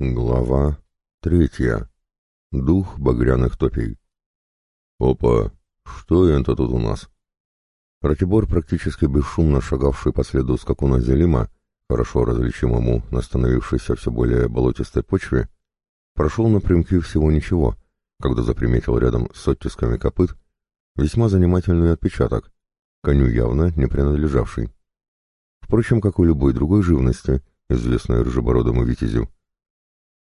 Глава третья. Дух багряных топей. Опа, что это тут у нас? Ратибор, практически бесшумно шагавший по следу скакуна Зелима, хорошо различимому на становившейся все более болотистой почве, прошел напрямки всего ничего, когда заприметил рядом с оттисками копыт весьма занимательный отпечаток, коню явно не принадлежавший. Впрочем, как у любой другой живности, известной рыжебородому витязю,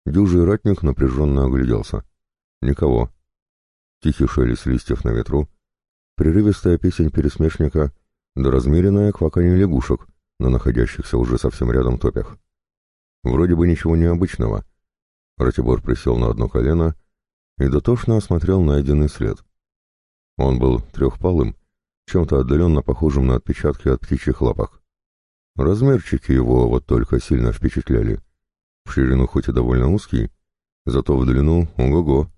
Дюжий ратник напряженно огляделся. Никого. Тихий шелест листьев на ветру, прерывистая песень пересмешника да размеренное кваканье лягушек на находящихся уже совсем рядом топях. Вроде бы ничего необычного. Ратибор присел на одно колено и дотошно осмотрел найденный след. Он был трехпалым, чем-то отдаленно похожим на отпечатки от птичьих лапок. Размерчики его вот только сильно впечатляли. В ширину хоть и довольно узкий, зато в длину ого-го.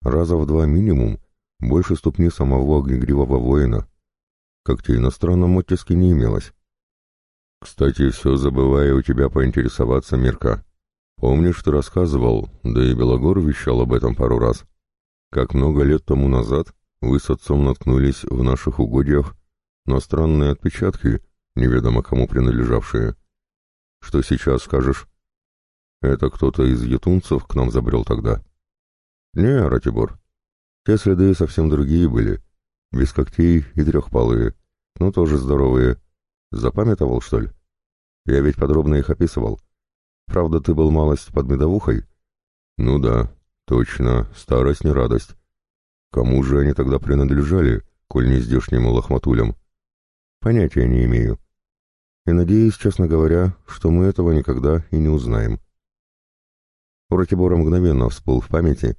Раза в два минимум, больше ступни самого огнегривого воина. Когтей на странном оттиске не имелось. Кстати, все забываю у тебя поинтересоваться, Мирка. Помнишь, ты рассказывал, да и Белогор вещал об этом пару раз, как много лет тому назад вы с отцом наткнулись в наших угодьях на странные отпечатки, неведомо кому принадлежавшие. Что сейчас скажешь? Это кто-то из ютунцев к нам забрел тогда. Не, Ратибор. Те следы совсем другие были. Без когтей и трехпалые, но тоже здоровые. Запамятовал, что ли? Я ведь подробно их описывал. Правда, ты был малость под медовухой? Ну да, точно, старость не радость. Кому же они тогда принадлежали, коль не здешним лохматулям? Понятия не имею. И надеюсь, честно говоря, что мы этого никогда и не узнаем. У Ратибора мгновенно всплыл в памяти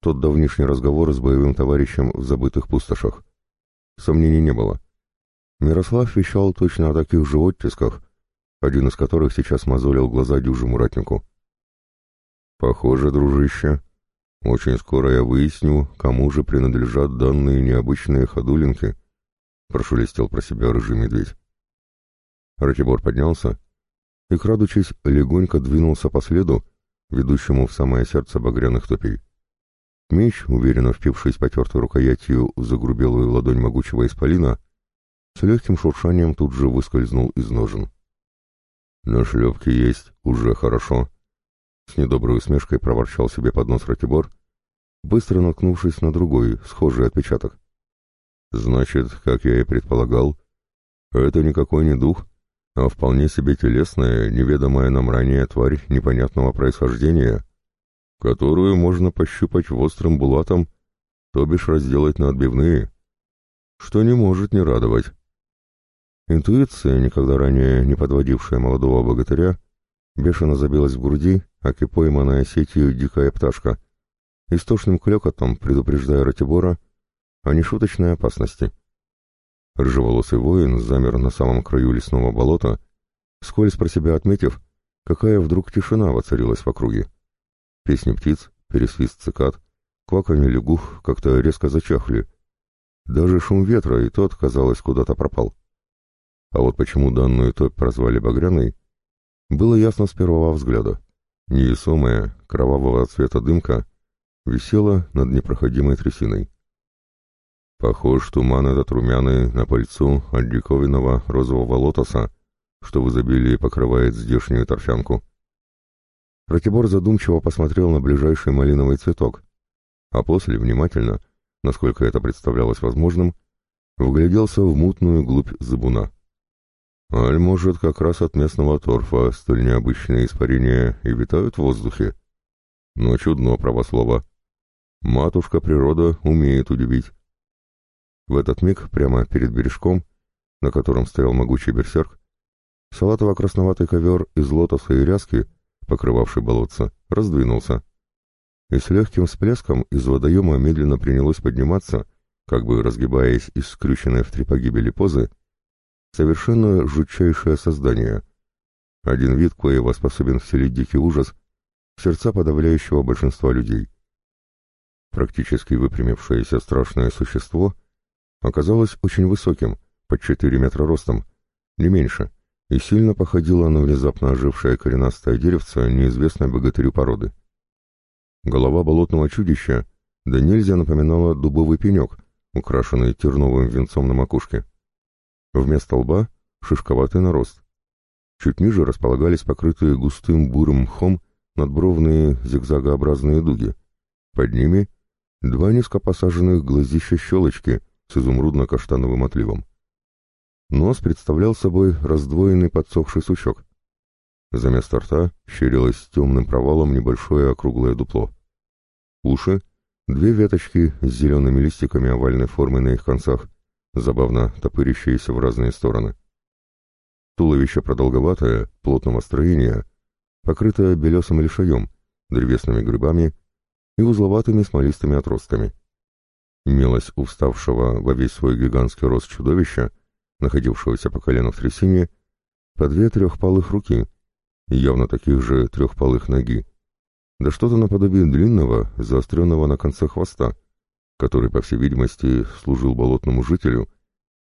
тот давнишний разговор с боевым товарищем в забытых пустошах. Сомнений не было. Мирослав вещал точно о таких же оттисках, один из которых сейчас мозолил глаза дюжему ратнику. «Похоже, дружище, очень скоро я выясню, кому же принадлежат данные необычные ходулинки», — прошелестел про себя рыжий медведь. Ратибор поднялся и, крадучись, легонько двинулся по следу, ведущему в самое сердце багряных топей. Меч, уверенно впившись потертой рукоятью в загрубелую ладонь могучего исполина, с легким шуршанием тут же выскользнул из ножен. «На шлепке есть, уже хорошо», — с недоброй усмешкой проворчал себе под нос Ратибор, быстро наткнувшись на другой, схожий отпечаток. «Значит, как я и предполагал, это никакой не дух, а вполне себе телесная, неведомая нам ранее тварь непонятного происхождения, которую можно пощупать острым булатом, то бишь разделать на отбивные, что не может не радовать. Интуиция, никогда ранее не подводившая молодого богатыря, бешено забилась в груди, аки пойманная сетью дикая пташка, истошным клёкотом предупреждая Ратибора о нешуточной опасности — Рыжеволосый воин замер на самом краю лесного болота, скользь про себя отметив, какая вдруг тишина воцарилась в округе. Песни птиц, пересвист цикад, кваканье лягух как-то резко зачахли. Даже шум ветра и тот, казалось, куда-то пропал. А вот почему данную топь прозвали Багряной, было ясно с первого взгляда. Невесомая, кровавого цвета дымка висела над непроходимой трясиной. Похож туман этот румяный на пыльцу от диковинного розового лотоса, что в изобилии покрывает здешнюю торфянку. Ратибор задумчиво посмотрел на ближайший малиновый цветок, а после внимательно, насколько это представлялось возможным, вгляделся в мутную глубь забуна. Аль, может, как раз от местного торфа столь необычные испарения и витают в воздухе? Но чудно правослово. Матушка природа умеет удивить. В этот миг, прямо перед бережком, на котором стоял могучий берсерк, салатово-красноватый ковер из лотоса и ряски, покрывавший болотце, раздвинулся. И с легким всплеском из водоема медленно принялось подниматься, как бы разгибаясь из скрюченной в три погибели позы, совершенно жутчайшее создание. Один вид коего способен вселить дикий ужас в сердца подавляющего большинства людей. Практически выпрямившееся страшное существо — оказалось очень высоким, под 4 метра ростом, не меньше, и сильно походила на внезапно ожившее коренастое деревце неизвестной богатырю породы. Голова болотного чудища да нельзя напоминала дубовый пенек, украшенный терновым венцом на макушке. Вместо лба — шишковатый нарост. Чуть ниже располагались покрытые густым бурым мхом надбровные зигзагообразные дуги. Под ними — два низко посаженных глазища щелочки с изумрудно-каштановым отливом. Нос представлял собой раздвоенный подсохший сучок. За место рта щерилось темным провалом небольшое округлое дупло. Уши — две веточки с зелеными листиками овальной формы на их концах, забавно топырящиеся в разные стороны. Туловище продолговатое, плотного строения, покрытое белесым лишаем, древесными грибами и узловатыми смолистыми отростками. Имелось у вставшего во весь свой гигантский рост чудовища находившегося по колено в трясине, по две трехпалых руки, явно таких же трехпалых ноги, да что-то наподобие длинного, заостренного на конце хвоста, который, по всей видимости, служил болотному жителю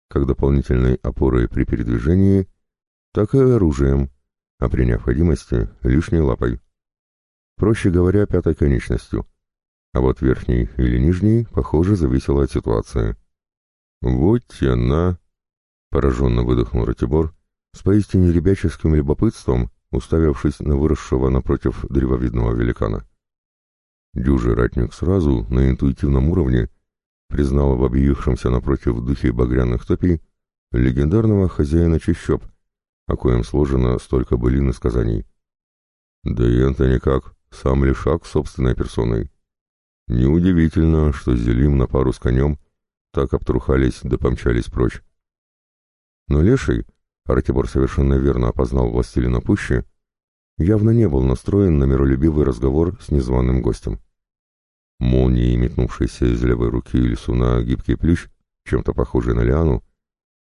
как дополнительной опорой при передвижении, так и оружием, а при необходимости лишней лапой. Проще говоря, пятой конечностью. А вот верхний или нижний, похоже, зависело от ситуации. «Вот тена!» Пораженно выдохнул Ратибор, с поистине ребяческим любопытством, уставившись на выросшего напротив древовидного великана. Дюжий ратник сразу, на интуитивном уровне, признал в объявившемся напротив духе багряных топий легендарного хозяина чащоб, о коем сложено столько былин и сказаний. Да и это никак, сам Лешак собственной персоной. Неудивительно, что Зелим на пару с конем так обтрухались да помчались прочь. Но Леший, Ратибор совершенно верно опознал властелина пущи, явно не был настроен на миролюбивый разговор с незваным гостем. Молнией, метнувшейся из левой руки Лисуна гибкий плющ, чем-то похожий на лиану,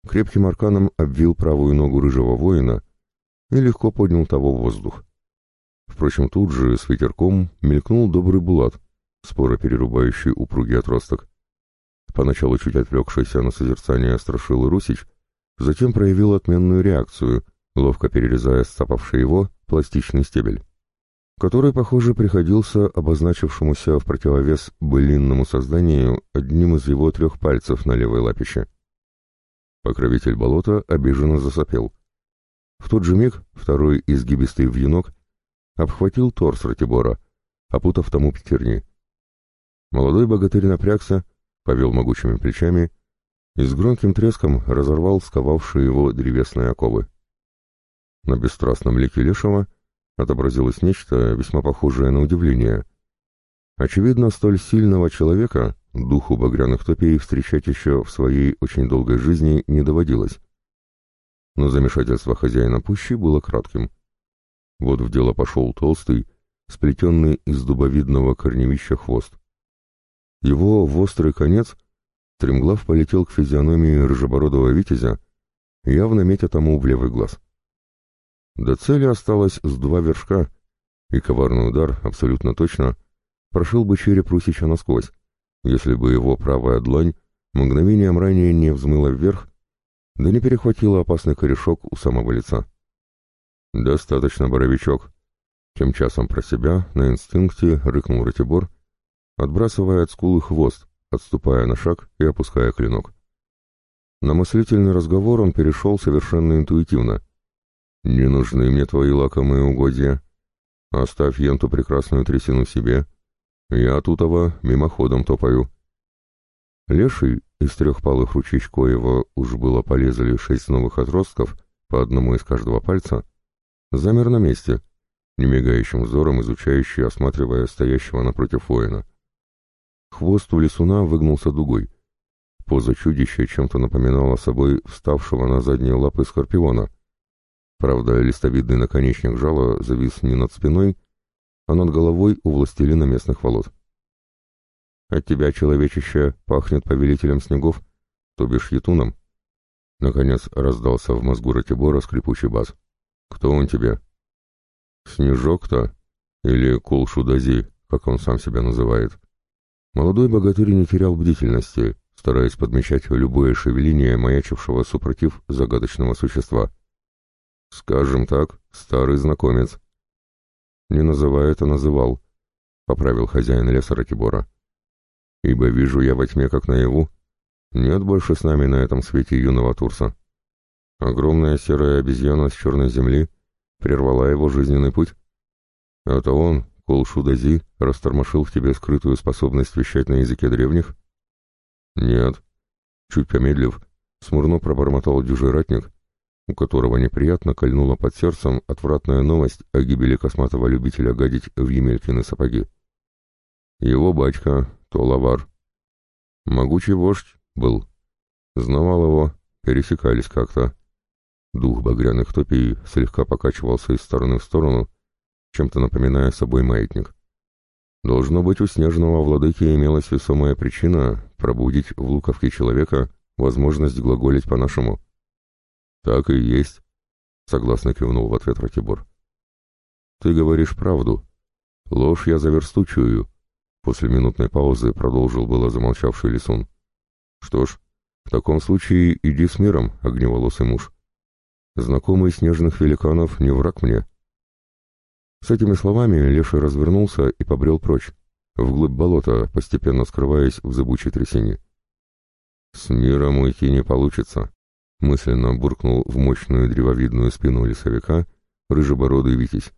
крепким арканом обвил правую ногу рыжего воина и легко поднял того в воздух. Впрочем, тут же с ветерком мелькнул добрый булат, споро перерубающий упругий отросток. Поначалу чуть отвлекшийся на созерцание страшилы Русич — Затем проявил отменную реакцию, ловко перерезая сцапавший его пластичный стебель, который, похоже, приходился обозначившемуся в противовес былинному созданию одним из его трех пальцев на левой лапище. Покровитель болота обиженно засопел. В тот же миг второй изгибистый вьюнок обхватил торс Ратибора, опутав тому пятерни. Молодой богатырь напрягся, повел могучими плечами и с громким треском разорвал сковавшие его древесные оковы. На бесстрастном лике Лешего отобразилось нечто весьма похожее на удивление. Очевидно, столь сильного человека духу багряных топей встречать еще в своей очень долгой жизни не доводилось. Но замешательство хозяина пущи было кратким. Вот в дело пошел толстый, сплетенный из дубовидного корневища хвост. Его в острый конец — Стремглав полетел к физиономии рыжебородого витязя, явно метя тому в левый глаз. До цели осталось с два вершка, и коварный удар, абсолютно точно, прошил бы череп Русича насквозь, если бы его правая длань мгновением ранее не взмыла вверх, да не перехватила опасный корешок у самого лица. «Достаточно, боровичок», — тем часом про себя на инстинкте рыкнул Ратибор, отбрасывая от скулы хвост, отступая на шаг и опуская клинок. На мыслительный разговор он перешел совершенно интуитивно. «Не нужны мне твои лакомые угодья. Оставь енту прекрасную трясину себе. Я тутова мимоходом топаю». Леший из трехпалых ручищ Коева уж было полезли шесть новых отростков, по одному из каждого пальца, замер на месте, немигающим взором изучающий, осматривая стоящего напротив воина. Хвост у лисуна выгнулся дугой. Поза чудища чем-то напоминала собой вставшего на задние лапы скорпиона. Правда, листовидный наконечник жала завис не над спиной, а над головой у властелина местных волос. «От тебя, человечище, пахнет повелителем снегов, то бишь етуном». Наконец раздался в мозгу Ратибора скрипучий бас. «Кто он тебе?» «Снежок-то? Или Кулшудази, как он сам себя называет?» Молодой богатырь не терял бдительности, стараясь подмечать любое шевеление маячившего супротив загадочного существа. Скажем так, старый знакомец. Не называй это называл, поправил хозяин леса Ратибора. Ибо вижу я во тьме, как наяву, нет больше с нами на этом свете юного Турса. Огромная серая обезьяна с черной земли прервала его жизненный путь. Это он, Кулшудази, растормошил в тебе скрытую способность вещать на языке древних? Нет. Чуть помедлив, смурно пробормотал дюжий ратник, у которого неприятно кольнула под сердцем отвратная новость о гибели косматого любителя гадить в Емелькины сапоги. Его батька, Толавар. Могучий вождь был. Знавал его, пересекались как-то. Дух багряных топий слегка покачивался из стороны в сторону, чем-то напоминая собой маятник. Должно быть, у снежного владыки имелась весомая причина пробудить в луковке человека возможность глаголить по-нашему. «Так и есть», — согласно кивнул в ответ Ратибор. «Ты говоришь правду. Ложь я за версту чую», — после минутной паузы продолжил было замолчавший Лисун. «Что ж, в таком случае иди с миром, огневолосый муж. Знакомый снежных великанов не враг мне». С этими словами Леший развернулся и побрел прочь, вглубь болота, постепенно скрываясь в зыбучей трясине. «С миром уйти не получится», — мысленно буркнул в мощную древовидную спину лесовика рыжебородый Витязь.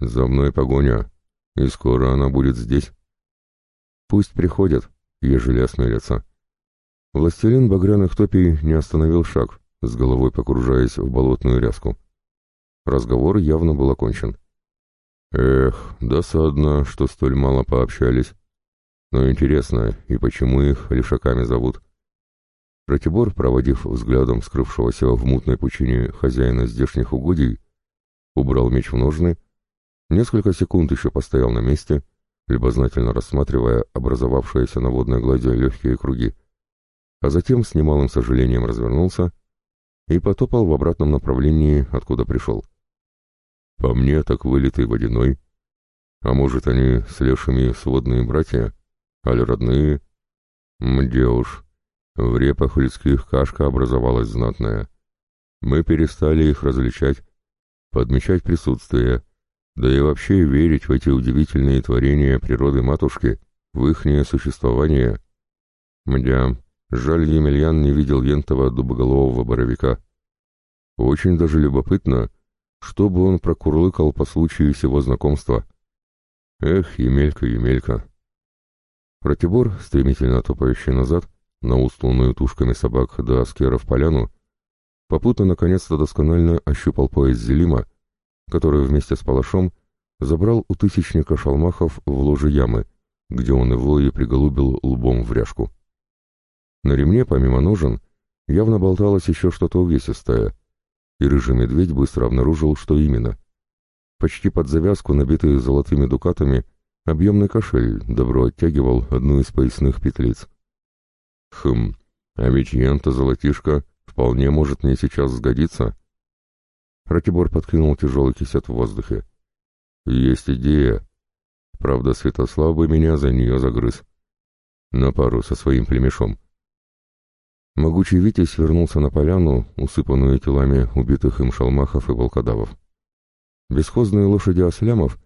«За мной погоня, и скоро она будет здесь». «Пусть приходят, ежели осмелятся». Властелин багряных топий не остановил шаг, с головой погружаясь в болотную ряску. Разговор явно был окончен. Эх, досадно, что столь мало пообщались. Но интересно, и почему их лишаками зовут? Ратибор, проводив взглядом скрывшегося в мутной пучине хозяина здешних угодий, убрал меч в ножны, несколько секунд еще постоял на месте, любознательно рассматривая образовавшиеся на водной глади легкие круги, а затем с немалым сожалением развернулся и потопал в обратном направлении, откуда пришел. По мне, так вылитый водяной. А может, они с лешими сводные братья? Али родные? Мде уж. В репах людских кашка образовалась знатная. Мы перестали их различать, подмечать присутствие, да и вообще верить в эти удивительные творения природы матушки, в ихнее существование. Мдя, жаль, Емельян не видел ентова дубоголового боровика. Очень даже любопытно, чтобы он прокурлыкал по случаю сего знакомства. Эх, Емелька, Емелька. Ратибор, стремительно топающий назад, на устланную тушками собак до аскеров поляну, попутно наконец-то досконально ощупал пояс Зелима, который вместе с палашом забрал у тысячника шалмахов в ложе ямы, где он его и приголубил лбом в ряжку. На ремне, помимо ножен, явно болталось еще что-то увесистое — и рыжий медведь быстро обнаружил, что именно. Почти под завязку, набитый золотыми дукатами, объемный кошель добро оттягивал одну из поясных петлиц. «Хм, а ведь ян-то золотишко вполне может мне сейчас сгодиться». Ратибор подкинул тяжелый кисет в воздухе. «Есть идея. Правда, Святослав бы меня за нее загрыз. На пару со своим племешом. Могучий Витязь вернулся на поляну, усыпанную телами убитых им шалмахов и волкодавов. Бесхозные лошади ослямов,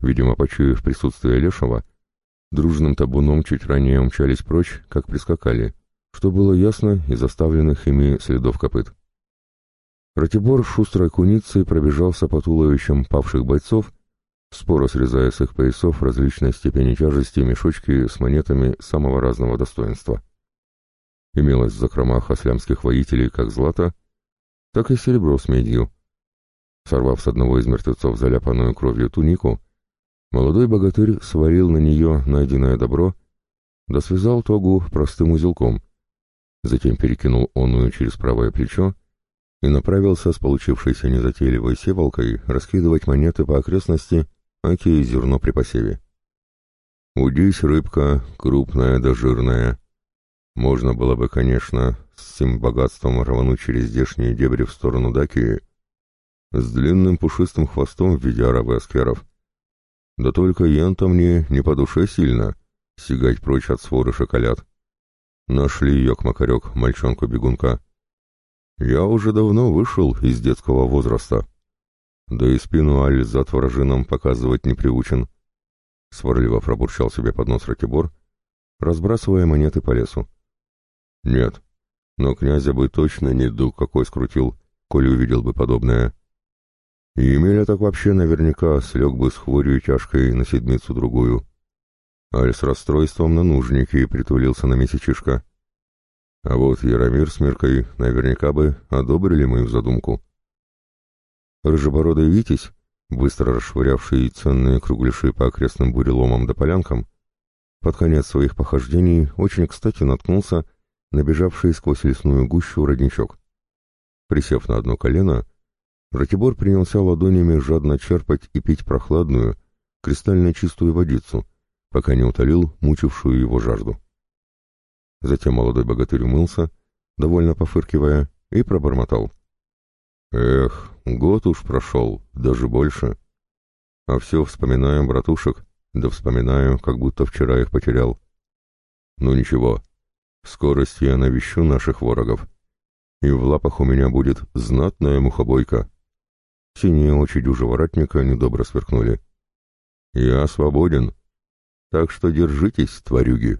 видимо, почуяв присутствие Лешего, дружным табуном чуть ранее умчались прочь, как прискакали, что было ясно из оставленных ими следов копыт. Ратибор шустрой куницей пробежался по туловищам павших бойцов, споро срезая с их поясов различной степени тяжести мешочки с монетами самого разного достоинства имелось в закромах ослямских воителей как злато, так и серебро с медью. Сорвав с одного из мертвецов заляпанную кровью тунику, молодой богатырь сварил на нее найденное добро, да связал тогу простым узелком, затем перекинул оную через правое плечо и направился с получившейся незатейливой севолкой раскидывать монеты по окрестности, аки зерно при посеве. «Удись, рыбка, крупная да жирная», можно было бы, конечно, с этим богатством рвануть через здешние дебри в сторону Дакии, с длинным пушистым хвостом в виде арабы аскеров. Да только ян-то мне не по душе сильно, сигать прочь от своры шоколад. Нашли ее к макарек, мальчонку-бегунка. Я уже давно вышел из детского возраста. Да и спину Аль за вражином показывать не приучен. Сварливо пробурчал себе под нос Ратибор, разбрасывая монеты по лесу. Нет, но князя бы точно не дух какой скрутил, коли увидел бы подобное. И Емеля так вообще наверняка слег бы с хворью тяжкой на седмицу-другую. Аль с расстройством на нужнике притулился на месячишко. А вот Яромир с Миркой наверняка бы одобрили мою задумку. Рыжебородый Витязь, быстро расшвырявший ценные кругляши по окрестным буреломам да полянкам, под конец своих похождений очень кстати наткнулся на бежавший сквозь лесную гущу родничок. Присев на одно колено, Ратибор принялся ладонями жадно черпать и пить прохладную, кристально чистую водицу, пока не утолил мучившую его жажду. Затем молодой богатырь умылся, довольно пофыркивая, и пробормотал. «Эх, год уж прошел, даже больше. А все вспоминаю братушек, да вспоминаю, как будто вчера их потерял. Ну ничего, скорости я навещу наших ворогов, и в лапах у меня будет знатная мухобойка». Синие очи дюжа воротника недобро сверкнули. «Я свободен, так что держитесь, тварюги!»